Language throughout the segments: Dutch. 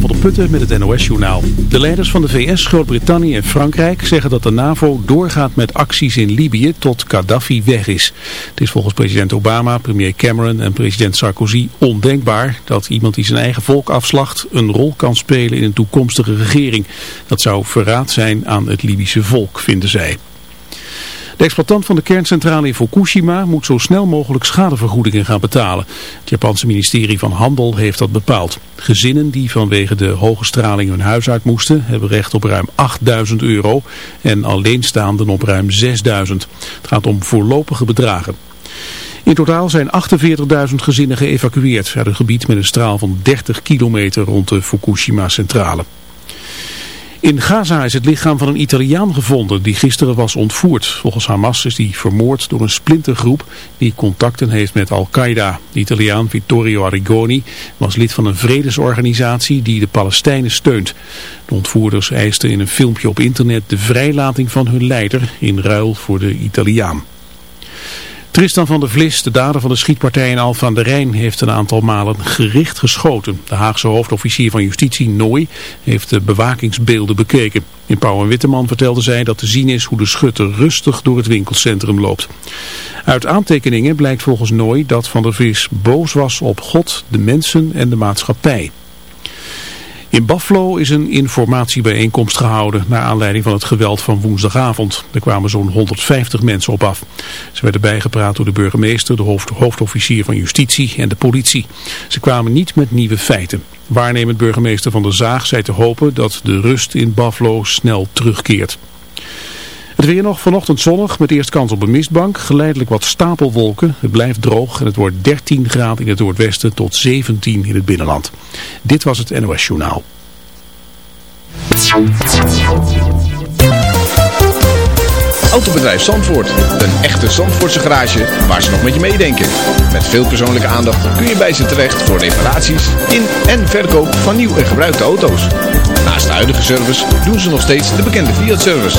Van der Putten met het NOS-journaal. De leiders van de VS, Groot-Brittannië en Frankrijk zeggen dat de NAVO doorgaat met acties in Libië tot Gaddafi weg is. Het is volgens president Obama, premier Cameron en president Sarkozy ondenkbaar dat iemand die zijn eigen volk afslacht een rol kan spelen in een toekomstige regering. Dat zou verraad zijn aan het Libische volk, vinden zij. De exploitant van de kerncentrale in Fukushima moet zo snel mogelijk schadevergoedingen gaan betalen. Het Japanse ministerie van Handel heeft dat bepaald. Gezinnen die vanwege de hoge straling hun huis uit moesten hebben recht op ruim 8000 euro en alleenstaanden op ruim 6000. Het gaat om voorlopige bedragen. In totaal zijn 48.000 gezinnen geëvacueerd uit een gebied met een straal van 30 kilometer rond de Fukushima-centrale. In Gaza is het lichaam van een Italiaan gevonden die gisteren was ontvoerd. Volgens Hamas is die vermoord door een splintergroep die contacten heeft met Al-Qaeda. De Italiaan Vittorio Arrigoni was lid van een vredesorganisatie die de Palestijnen steunt. De ontvoerders eisten in een filmpje op internet de vrijlating van hun leider in ruil voor de Italiaan. Tristan van der Vlis, de dader van de schietpartij in Alphen aan de Rijn, heeft een aantal malen gericht geschoten. De Haagse hoofdofficier van justitie, Nooy, heeft de bewakingsbeelden bekeken. In Pauw en Witteman vertelde zij dat te zien is hoe de schutter rustig door het winkelcentrum loopt. Uit aantekeningen blijkt volgens Nooy dat van der Vlis boos was op God, de mensen en de maatschappij. In Buffalo is een informatiebijeenkomst gehouden naar aanleiding van het geweld van woensdagavond. Er kwamen zo'n 150 mensen op af. Ze werden bijgepraat door de burgemeester, de hoofdofficier van justitie en de politie. Ze kwamen niet met nieuwe feiten. Waarnemend burgemeester van de Zaag zei te hopen dat de rust in Buffalo snel terugkeert. Het weer nog vanochtend zonnig met eerst kans op een mistbank. Geleidelijk wat stapelwolken. Het blijft droog en het wordt 13 graden in het noordwesten tot 17 in het binnenland. Dit was het NOS Journaal. Autobedrijf Zandvoort. Een echte Zandvoortse garage waar ze nog met je meedenken. Met veel persoonlijke aandacht kun je bij ze terecht voor reparaties in en verkoop van nieuw en gebruikte auto's. Naast de huidige service doen ze nog steeds de bekende Fiat-service.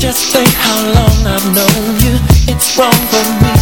Just think how long I've known you. It's wrong for me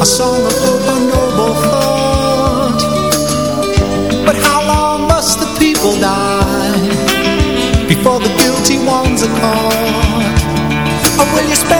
a song of hope, a noble thought. But how long must the people die before the guilty ones are caught? Or will you spend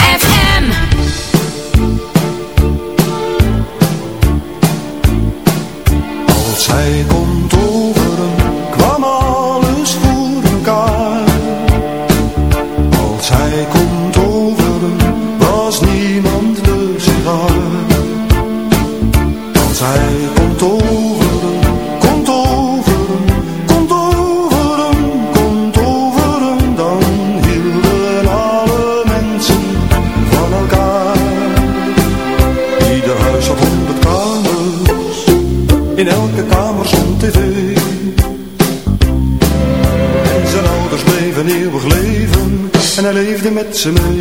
in elke kamer stond tv. En zijn ouders bleven eeuwig leven, en hij leefde met ze mee.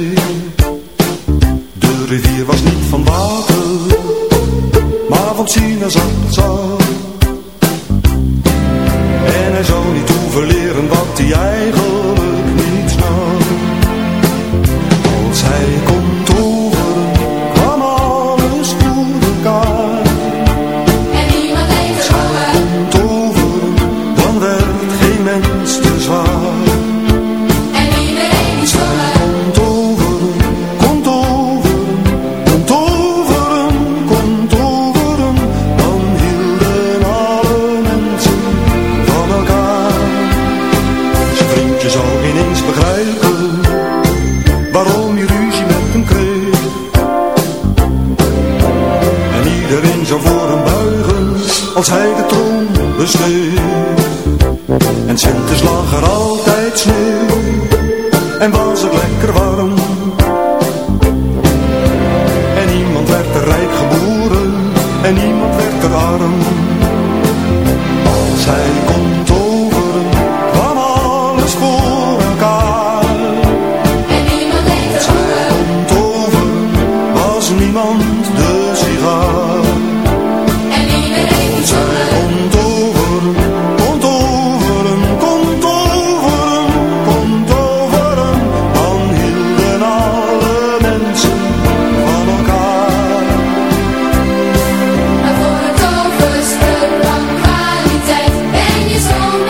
So.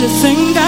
You think I'd